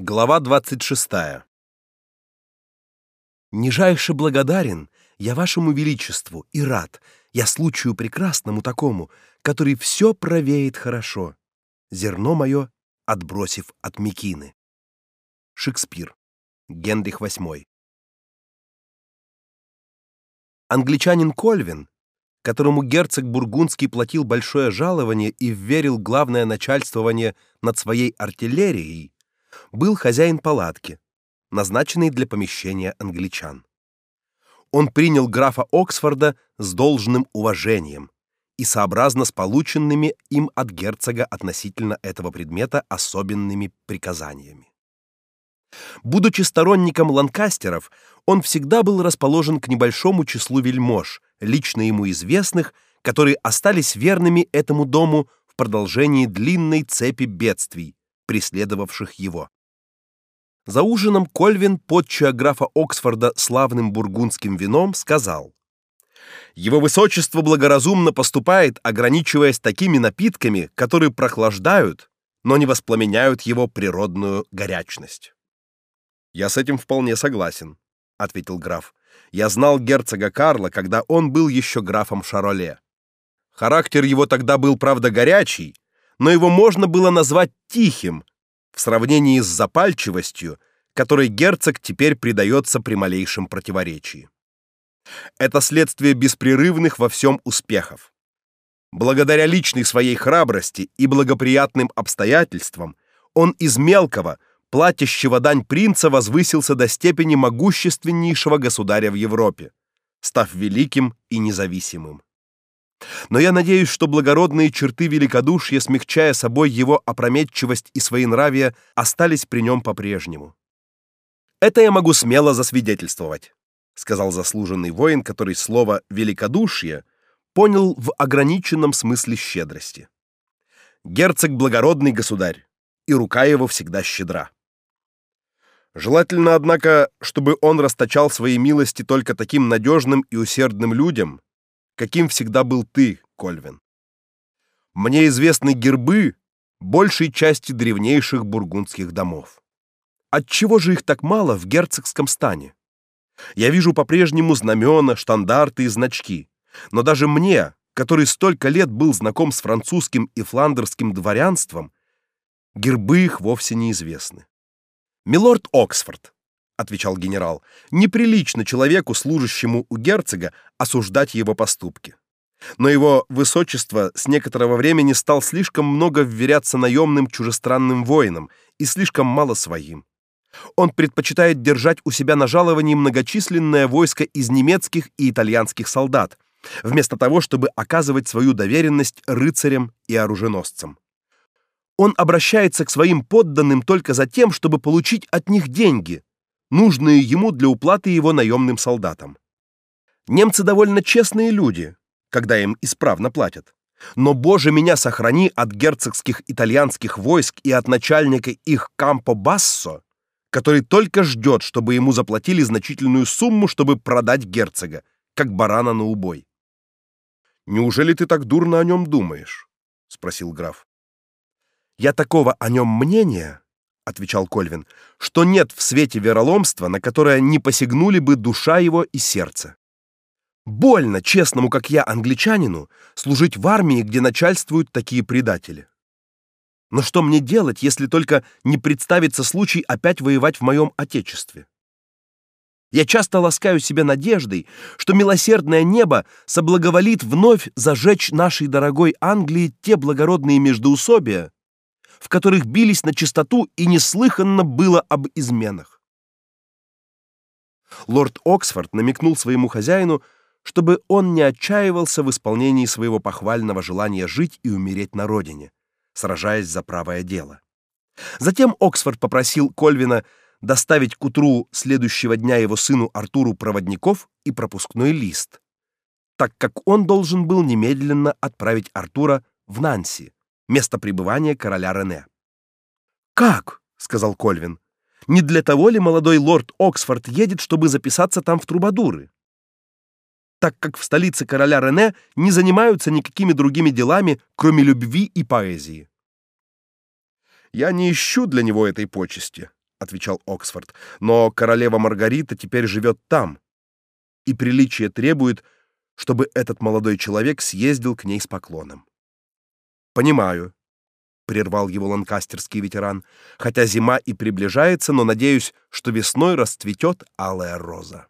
Глава 26. Нижайше благодарен я вашему величеству и рад я случаю прекрасному такому, который все провеет хорошо, зерно мое отбросив от мекины. Шекспир. Генрих VIII. Англичанин Кольвин, которому герцог бургундский платил большое жалование и вверил главное начальствование над своей артиллерией, был хозяин палатки, назначенный для помещения англичан. Он принял графа Оксфорда с должным уважением и сообразно с полученными им от герцога относительно этого предмета особенными приказаниями. Будучи сторонником Ланкастеров, он всегда был расположен к небольшому числу вельмож, лично ему известных, которые остались верными этому дому в продолжении длинной цепи бедствий, преследовавших его. За ужином Кольвин, подчуя графа Оксфорда славным бургундским вином, сказал: Его высочество благоразумно поступает, ограничиваясь такими напитками, которые прохлаждают, но не воспламеняют его природную горячность. Я с этим вполне согласен, ответил граф. Я знал герцога Карла, когда он был еще графом Шароле. Характер его тогда был, правда, горячий, но его можно было назвать тихим, в сравнении с запальчивостью, которой герцог теперь предается при малейшем противоречии. Это следствие беспрерывных во всем успехов. Благодаря личной своей храбрости и благоприятным обстоятельствам он из мелкого, платящего дань принца возвысился до степени могущественнейшего государя в Европе, став великим и независимым. Но я надеюсь, что благородные черты великодушия, смягчая собой его опрометчивость и своенравие, остались при нем по-прежнему. Это я могу смело засвидетельствовать, сказал заслуженный воин, который слово великодушие понял в ограниченном смысле щедрости. Герцог благородный государь, и рука его всегда щедра. Желательно, однако, чтобы он расточал свои милости только таким надежным и усердным людям, каким всегда был ты, Кольвин. Мне известны гербы большей части древнейших бургундских домов. Отчего же их так мало в герцогском стане? Я вижу по-прежнему знамена, штандарты и значки, но даже мне, который столько лет был знаком с французским и фландерским дворянством, гербы их вовсе неизвестны. Милорд Оксфорд, отвечал генерал. Неприлично человеку, служащему у герцога, осуждать его поступки. Но его высочество с некоторого времени стал слишком много вверяться наемным чужестранным воинам и слишком мало своим. Он предпочитает держать у себя на жаловании многочисленное войско из немецких и итальянских солдат, вместо того, чтобы оказывать свою доверенность рыцарям и оруженосцам. Он обращается к своим подданным только за тем, чтобы получить от них деньги, нужные ему для уплаты его наемным солдатам. Немцы довольно честные люди, когда им исправно платят. Но, боже меня сохрани от герцогских итальянских войск и от начальника их Кампо Бассо, который только ждет, чтобы ему заплатили значительную сумму, чтобы продать герцога, как барана на убой. Неужели ты так дурно о нем думаешь? спросил граф. Я такого о нем мнения, отвечал Кольвин, что нет в свете вероломства, на которое не посягнули бы душа его и сердце. Больно честному, как я, англичанину, служить в армии, где начальствуют такие предатели. Но что мне делать, если только не представится случай опять воевать в моем отечестве? Я часто ласкаю себя надеждой, что милосердное небо соблаговолит вновь зажечь нашей дорогой Англии те благородные междоусобия, в которых бились на чистоту и неслыханно было об изменах. Лорд Оксфорд намекнул своему хозяину, чтобы он не отчаивался в исполнении своего похвального желания жить и умереть на родине, сражаясь за правое дело. Затем Оксфорд попросил Кольвина доставить к утру следующего дня его сыну Артуру проводников и пропускной лист, так как он должен был немедленно отправить Артура в Нанси, место пребывания короля Рене. Как? сказал Кольвин. Не для того ли молодой лорд Оксфорд едет, чтобы записаться там в трубадуры? Так как в столице короля Рене не занимаются никакими другими делами, кроме любви и поэзии. Я не ищу для него этой почести, отвечал Оксфорд. Но королева Маргарита теперь живет там, и приличие требует, чтобы этот молодой человек съездил к ней с поклоном. Понимаю, прервал его ланкастерский ветеран. Хотя зима и приближается, но надеюсь, что весной расцветет алая роза.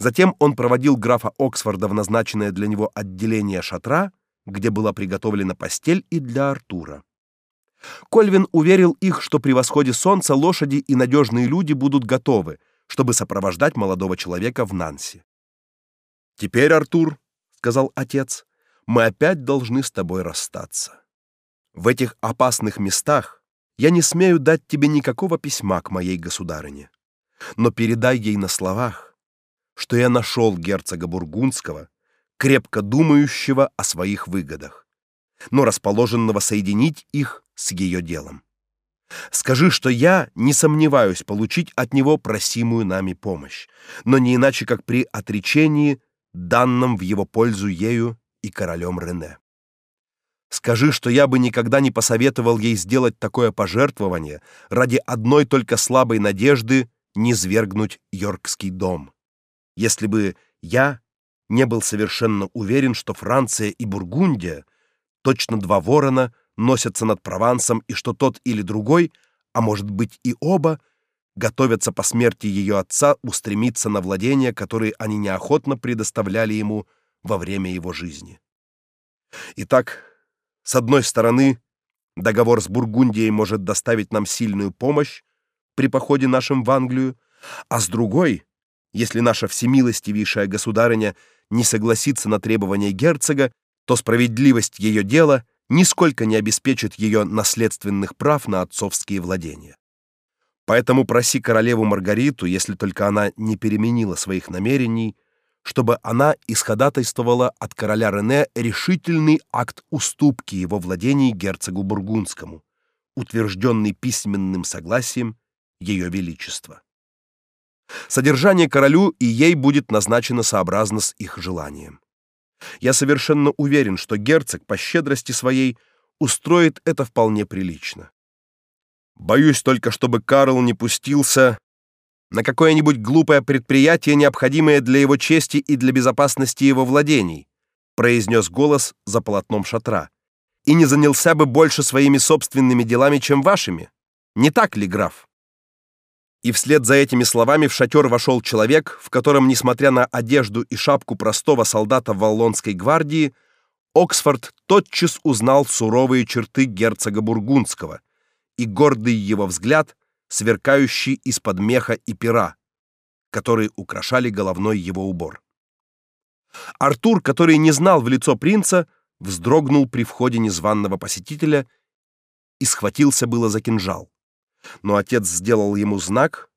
Затем он проводил графа Оксфорда в назначенное для него отделение шатра, где была приготовлена постель и для Артура. Кольвин уверил их, что при восходе солнца лошади и надежные люди будут готовы, чтобы сопровождать молодого человека в Нанси. Теперь, Артур, сказал отец, мы опять должны с тобой расстаться. В этих опасных местах я не смею дать тебе никакого письма к моей государыне, но передай ей на словах, что я нашел герцога бургундского, крепко думающего о своих выгодах, но расположенного соединить их с ее делом. Скажи, что я не сомневаюсь получить от него просимую нами помощь, но не иначе как при отречении, данном в его пользу ею и королем Рене. Скажи, что я бы никогда не посоветовал ей сделать такое пожертвование ради одной только слабой надежды не свергнуть Йоркский дом. Если бы я не был совершенно уверен, что Франция и Бургундия точно два ворона носятся над Провансом и что тот или другой, а может быть и оба, готовятся по смерти ее отца устремиться на владения, которые они неохотно предоставляли ему во время его жизни. Итак, с одной стороны, договор с Бургундией может доставить нам сильную помощь при походе нашим в Англию, а с другой, если наша всемилостивейшая государыня не согласится на требования герцога, то справедливость ее дела нисколько не обеспечит ее наследственных прав на отцовские владения. Поэтому проси королеву Маргариту, если только она не переменила своих намерений, чтобы она исходатайствовала от короля Рене решительный акт уступки его владений герцогу бургундскому, утвержденный письменным согласием ее величества. Содержание королю и ей будет назначено сообразно с их желанием. Я совершенно уверен, что герцог по щедрости своей устроит это вполне прилично. Боюсь только, чтобы Карл не пустился на какое-нибудь глупое предприятие, необходимое для его чести и для безопасности его владений, произнес голос за полотном шатра. И не занялся бы больше своими собственными делами, чем вашими. Не так ли, граф? И вслед за этими словами в шатер вошел человек, в котором, несмотря на одежду и шапку простого солдата Валлонской гвардии, Оксфорд тотчас узнал суровые черты герцога бургундского, и гордый его взгляд, сверкающий из-под меха и пера, которые украшали головной его убор. Артур, который не знал в лицо принца, вздрогнул при входе незваного посетителя и схватился было за кинжал но отец сделал ему знак,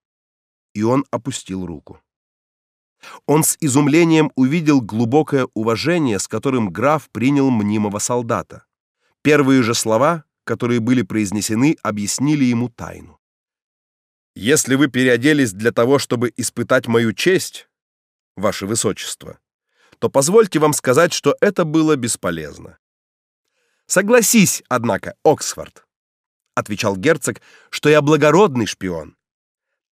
и он опустил руку. Он с изумлением увидел глубокое уважение, с которым граф принял мнимого солдата. Первые же слова, которые были произнесены, объяснили ему тайну. Если вы переоделись для того, чтобы испытать мою честь, ваше высочество, то позвольте вам сказать, что это было бесполезно. Согласись, однако, Оксфорд, отвечал герцог, что я благородный шпион,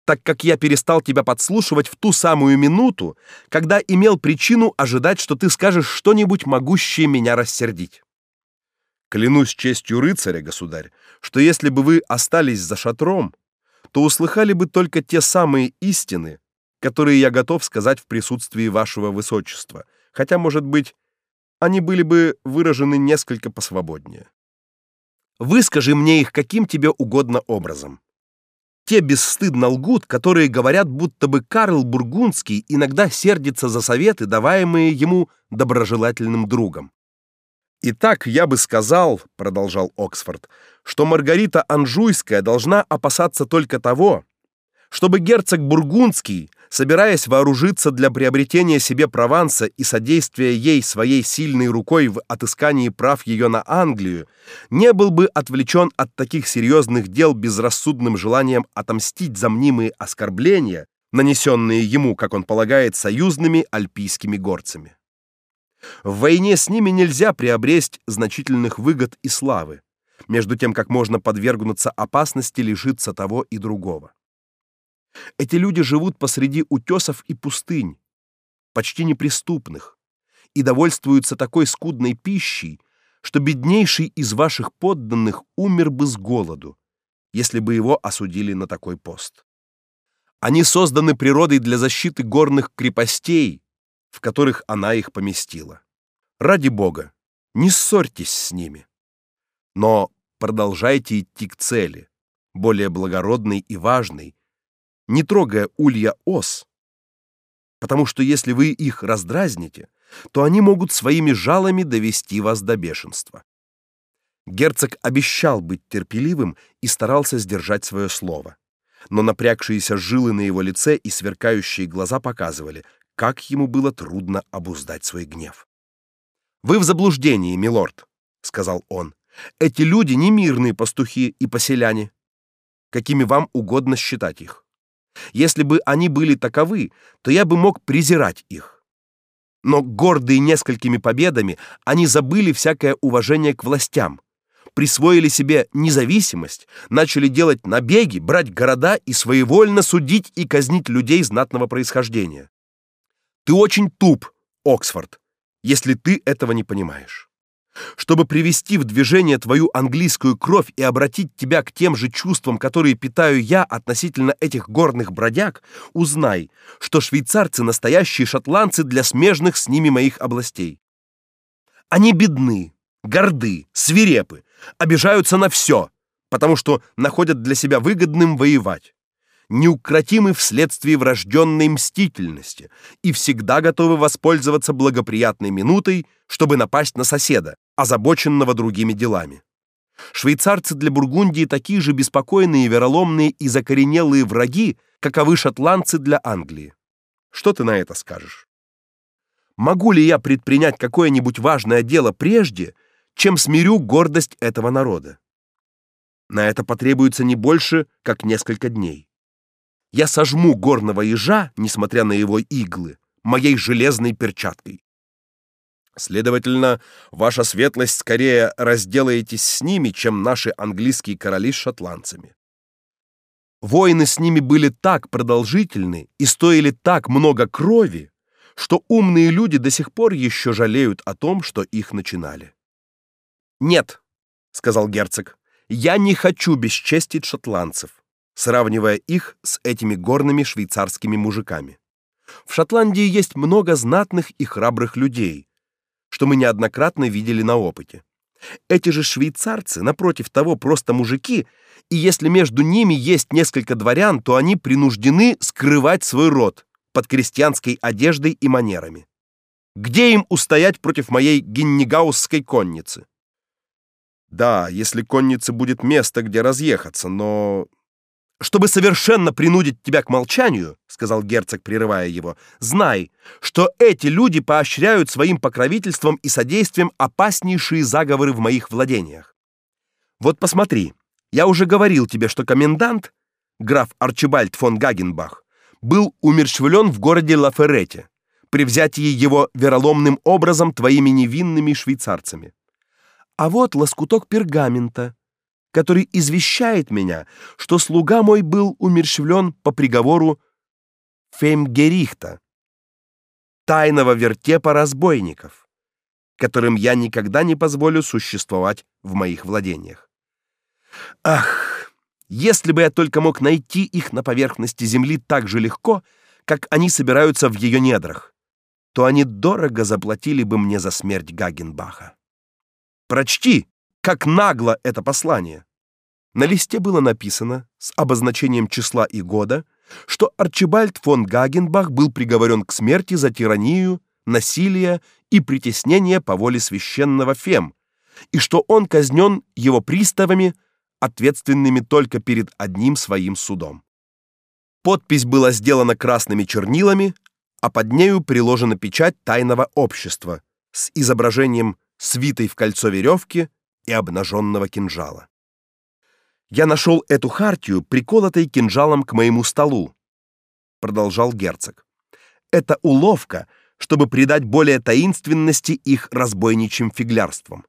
так как я перестал тебя подслушивать в ту самую минуту, когда имел причину ожидать, что ты скажешь что-нибудь могущее меня рассердить. Клянусь честью рыцаря, государь, что если бы вы остались за шатром, то услыхали бы только те самые истины, которые я готов сказать в присутствии вашего высочества, хотя, может быть, они были бы выражены несколько посвободнее. Выскажи мне их каким тебе угодно образом. Те бесстыдно лгут, которые говорят, будто бы Карл Бургундский иногда сердится за советы, даваемые ему доброжелательным другом. Итак, я бы сказал, продолжал Оксфорд, что Маргарита Анжуйская должна опасаться только того, чтобы герцог Бургундский собираясь вооружиться для приобретения себе Прованса и содействия ей своей сильной рукой в отыскании прав ее на Англию, не был бы отвлечен от таких серьезных дел безрассудным желанием отомстить за мнимые оскорбления, нанесенные ему, как он полагает, союзными альпийскими горцами. В войне с ними нельзя приобрести значительных выгод и славы, между тем как можно подвергнуться опасности лишиться того и другого. Эти люди живут посреди утесов и пустынь, почти неприступных, и довольствуются такой скудной пищей, что беднейший из ваших подданных умер бы с голоду, если бы его осудили на такой пост. Они созданы природой для защиты горных крепостей, в которых она их поместила. Ради бога, не ссорьтесь с ними. Но продолжайте идти к цели, более благородной и важной, не трогая улья ос, потому что если вы их раздразните, то они могут своими жалами довести вас до бешенства. Герцог обещал быть терпеливым и старался сдержать свое слово. Но напрягшиеся жилы на его лице и сверкающие глаза показывали, как ему было трудно обуздать свой гнев. Вы в заблуждении, милорд, сказал он. Эти люди не мирные пастухи и поселяне, какими вам угодно считать их. Если бы они были таковы, то я бы мог презирать их. Но гордые несколькими победами, они забыли всякое уважение к властям, присвоили себе независимость, начали делать набеги, брать города и своевольно судить и казнить людей знатного происхождения. Ты очень туп, Оксфорд, если ты этого не понимаешь. Чтобы привести в движение твою английскую кровь и обратить тебя к тем же чувствам, которые питаю я относительно этих горных бродяг, узнай, что швейцарцы настоящие шотландцы для смежных с ними моих областей. Они бедны, горды, свирепы, обижаются на все, потому что находят для себя выгодным воевать неукротимы вследствие врожденной мстительности и всегда готовы воспользоваться благоприятной минутой, чтобы напасть на соседа, озабоченного другими делами. Швейцарцы для Бургундии такие же беспокойные, вероломные и закоренелые враги, каковы шотландцы для Англии. Что ты на это скажешь? Могу ли я предпринять какое-нибудь важное дело прежде, чем смирю гордость этого народа? На это потребуется не больше, как несколько дней я сожму горного ежа, несмотря на его иглы, моей железной перчаткой. Следовательно, ваша светлость скорее разделаетесь с ними, чем наши английские короли с шотландцами. Войны с ними были так продолжительны и стоили так много крови, что умные люди до сих пор еще жалеют о том, что их начинали. Нет, сказал герцог. Я не хочу бесчестить шотландцев сравнивая их с этими горными швейцарскими мужиками. В Шотландии есть много знатных и храбрых людей, что мы неоднократно видели на опыте. Эти же швейцарцы, напротив того, просто мужики, и если между ними есть несколько дворян, то они принуждены скрывать свой род под крестьянской одеждой и манерами. Где им устоять против моей гиннигаусской конницы? Да, если коннице будет место, где разъехаться, но чтобы совершенно принудить тебя к молчанию, сказал герцог, прерывая его. Знай, что эти люди поощряют своим покровительством и содействием опаснейшие заговоры в моих владениях. Вот посмотри. Я уже говорил тебе, что комендант, граф Арчибальд фон Гагенбах, был умерщвлен в городе Лаферете при взятии его вероломным образом твоими невинными швейцарцами. А вот лоскуток пергамента, который извещает меня, что слуга мой был умерщвлен по приговору Феймгерихта, тайного вертепа разбойников, которым я никогда не позволю существовать в моих владениях. Ах, если бы я только мог найти их на поверхности земли так же легко, как они собираются в ее недрах, то они дорого заплатили бы мне за смерть Гагенбаха. Прочти, как нагло это послание. На листе было написано с обозначением числа и года, что Арчибальд фон Гагенбах был приговорен к смерти за тиранию, насилие и притеснение по воле священного Фем, и что он казнен его приставами, ответственными только перед одним своим судом. Подпись была сделана красными чернилами, а под нею приложена печать тайного общества с изображением свитой в кольцо веревки и обнаженного кинжала. Я нашел эту хартию приколотой кинжалом к моему столу, продолжал герцог. Это уловка, чтобы придать более таинственности их разбойничьим фиглярствам.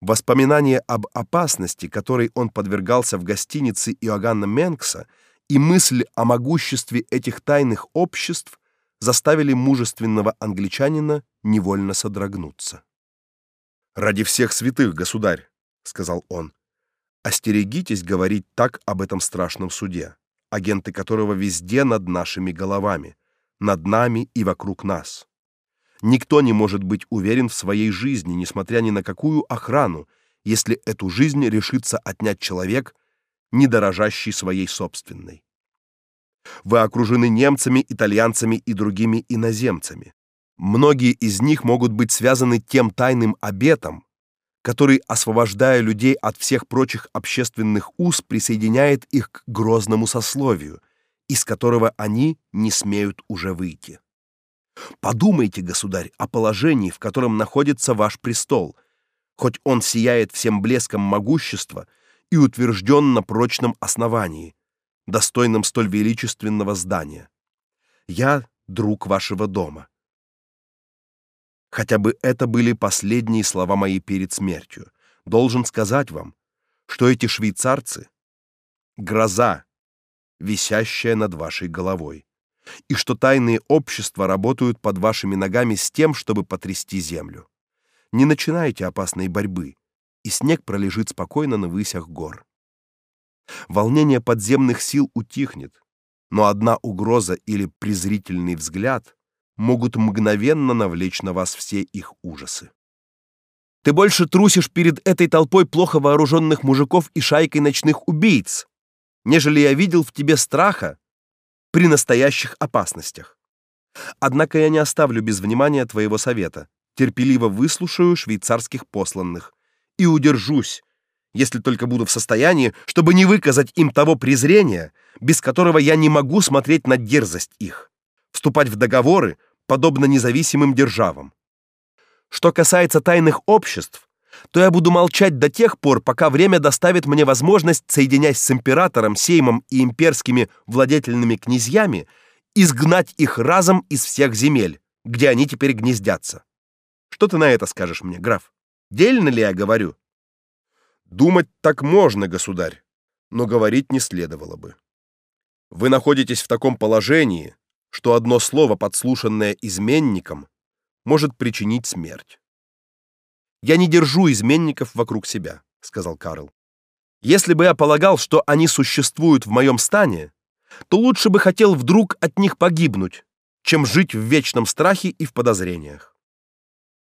Воспоминания об опасности, которой он подвергался в гостинице Иоганна Менкса, и мысль о могуществе этих тайных обществ заставили мужественного англичанина невольно содрогнуться. Ради всех святых, государь, сказал он. Остерегитесь говорить так об этом страшном суде, агенты которого везде над нашими головами, над нами и вокруг нас. Никто не может быть уверен в своей жизни, несмотря ни на какую охрану, если эту жизнь решится отнять человек, не дорожащий своей собственной. Вы окружены немцами, итальянцами и другими иноземцами. Многие из них могут быть связаны тем тайным обетом, который, освобождая людей от всех прочих общественных уз, присоединяет их к грозному сословию, из которого они не смеют уже выйти. Подумайте, государь, о положении, в котором находится ваш престол, хоть он сияет всем блеском могущества и утвержден на прочном основании, достойном столь величественного здания. Я друг вашего дома. Хотя бы это были последние слова мои перед смертью. Должен сказать вам, что эти швейцарцы гроза, висящая над вашей головой и что тайные общества работают под вашими ногами с тем, чтобы потрясти землю. Не начинайте опасной борьбы, и снег пролежит спокойно на высях гор. Волнение подземных сил утихнет, но одна угроза или презрительный взгляд могут мгновенно навлечь на вас все их ужасы. Ты больше трусишь перед этой толпой плохо вооруженных мужиков и шайкой ночных убийц, нежели я видел в тебе страха при настоящих опасностях. Однако я не оставлю без внимания твоего совета. Терпеливо выслушаю швейцарских посланных и удержусь, если только буду в состоянии, чтобы не выказать им того презрения, без которого я не могу смотреть на дерзость их, вступать в договоры, подобно независимым державам. Что касается тайных обществ, то я буду молчать до тех пор, пока время доставит мне возможность, соединяясь с императором, сеймом и имперскими владетельными князьями, изгнать их разом из всех земель, где они теперь гнездятся. Что ты на это скажешь мне, граф? Дельно ли я говорю? Думать так можно, государь, но говорить не следовало бы. Вы находитесь в таком положении, что одно слово, подслушанное изменником, может причинить смерть. Я не держу изменников вокруг себя, сказал Карл. Если бы я полагал, что они существуют в моем стане, то лучше бы хотел вдруг от них погибнуть, чем жить в вечном страхе и в подозрениях.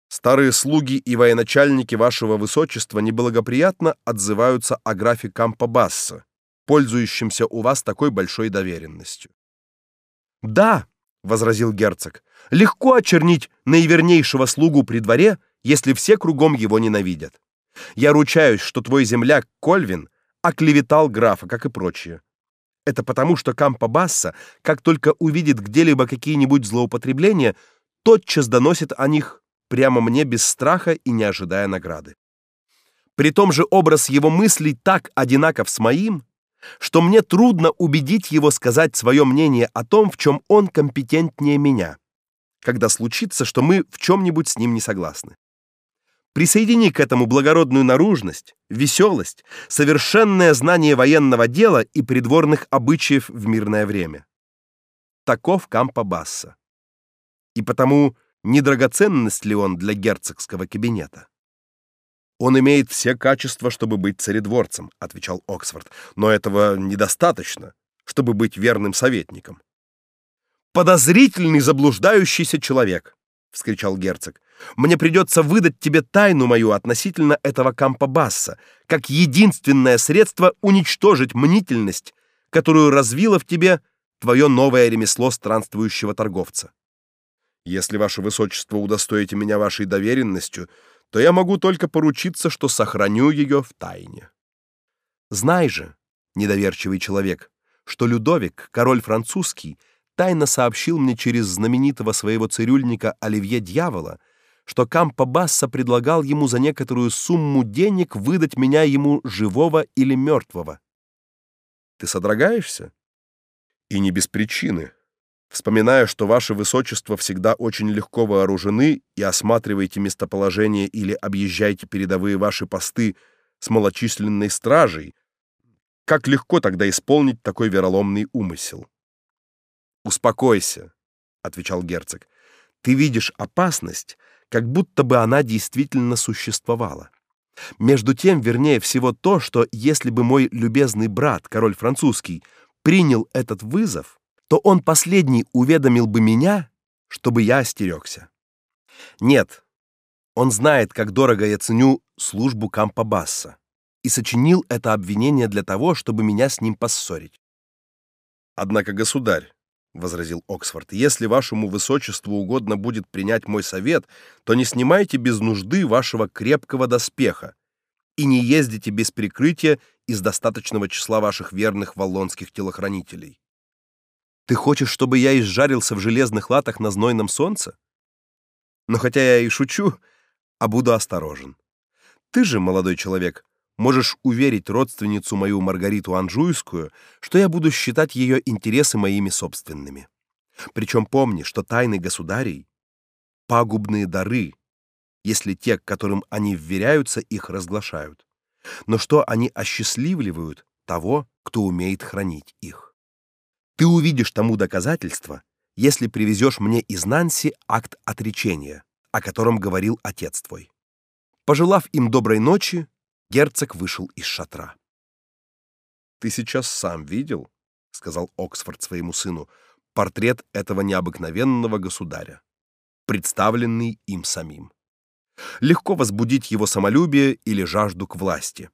Старые слуги и военачальники вашего высочества неблагоприятно отзываются о графе Кампобасса, пользующемся у вас такой большой доверенностью. Да, возразил герцог. Легко очернить наивернейшего слугу при дворе если все кругом его ненавидят. Я ручаюсь, что твой земляк Кольвин оклеветал графа, как и прочие. Это потому, что Кампа Басса, как только увидит где-либо какие-нибудь злоупотребления, тотчас доносит о них прямо мне без страха и не ожидая награды. При том же образ его мыслей так одинаков с моим, что мне трудно убедить его сказать свое мнение о том, в чем он компетентнее меня, когда случится, что мы в чем нибудь с ним не согласны. Присоедини к этому благородную наружность, веселость, совершенное знание военного дела и придворных обычаев в мирное время. Таков Кампа Басса. И потому не драгоценность ли он для герцогского кабинета? Он имеет все качества, чтобы быть царедворцем, отвечал Оксфорд. Но этого недостаточно, чтобы быть верным советником. Подозрительный заблуждающийся человек, вскричал герцог. Мне придется выдать тебе тайну мою относительно этого Кампа-Басса, как единственное средство уничтожить мнительность, которую развило в тебе твое новое ремесло странствующего торговца. Если ваше высочество удостоите меня вашей доверенностью, то я могу только поручиться, что сохраню ее в тайне. Знай же, недоверчивый человек, что Людовик, король французский, тайно сообщил мне через знаменитого своего цирюльника Оливье Дьявола, что Кампо Басса предлагал ему за некоторую сумму денег выдать меня ему живого или мертвого. Ты содрогаешься? И не без причины, Вспоминая, что ваше высочество всегда очень легко вооружены и осматриваете местоположение или объезжаете передовые ваши посты с малочисленной стражей, как легко тогда исполнить такой вероломный умысел? Успокойся, отвечал герцог. Ты видишь опасность, как будто бы она действительно существовала. Между тем, вернее всего то, что если бы мой любезный брат, король французский, принял этот вызов, то он последний уведомил бы меня, чтобы я остерегся. Нет, он знает, как дорого я ценю службу Кампабасса, и сочинил это обвинение для того, чтобы меня с ним поссорить. Однако, государь, возразил Оксфорд. Если вашему высочеству угодно будет принять мой совет, то не снимайте без нужды вашего крепкого доспеха и не ездите без прикрытия из достаточного числа ваших верных валлонских телохранителей. Ты хочешь, чтобы я изжарился в железных латах на знойном солнце? Но хотя я и шучу, а буду осторожен. Ты же, молодой человек, можешь уверить родственницу мою Маргариту Анжуйскую, что я буду считать ее интересы моими собственными. Причем помни, что тайны государей пагубные дары, если те, которым они вверяются, их разглашают. Но что они осчастливливают того, кто умеет хранить их. Ты увидишь тому доказательство, если привезешь мне из Нанси акт отречения, о котором говорил отец твой. Пожелав им доброй ночи, Герцог вышел из шатра. Ты сейчас сам видел, сказал Оксфорд своему сыну, портрет этого необыкновенного государя, представленный им самим. Легко возбудить его самолюбие или жажду к власти,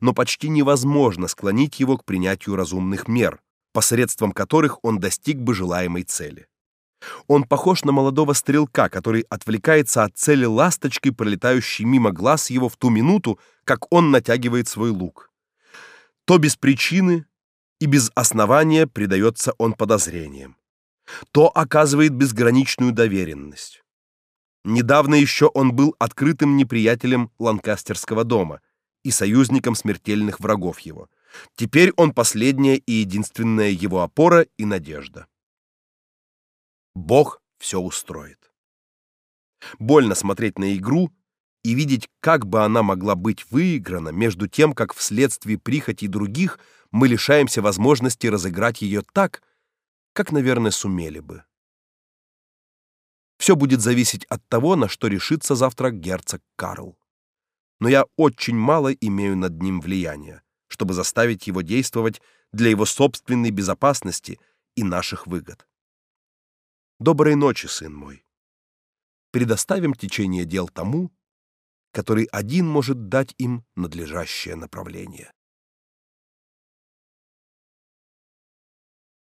но почти невозможно склонить его к принятию разумных мер, посредством которых он достиг бы желаемой цели. Он похож на молодого стрелка, который отвлекается от цели ласточкой, пролетающей мимо глаз его в ту минуту, как он натягивает свой лук. То без причины и без основания предается он подозрениям, то оказывает безграничную доверенность. Недавно еще он был открытым неприятелем Ланкастерского дома и союзником смертельных врагов его. Теперь он последняя и единственная его опора и надежда. Бог все устроит. Больно смотреть на игру и видеть, как бы она могла быть выиграна между тем, как вследствие прихоти других мы лишаемся возможности разыграть ее так, как, наверное, сумели бы. Все будет зависеть от того, на что решится завтра герцог Карл. Но я очень мало имею над ним влияния, чтобы заставить его действовать для его собственной безопасности и наших выгод. Доброй ночи, сын мой. Предоставим течение дел тому, который один может дать им надлежащее направление.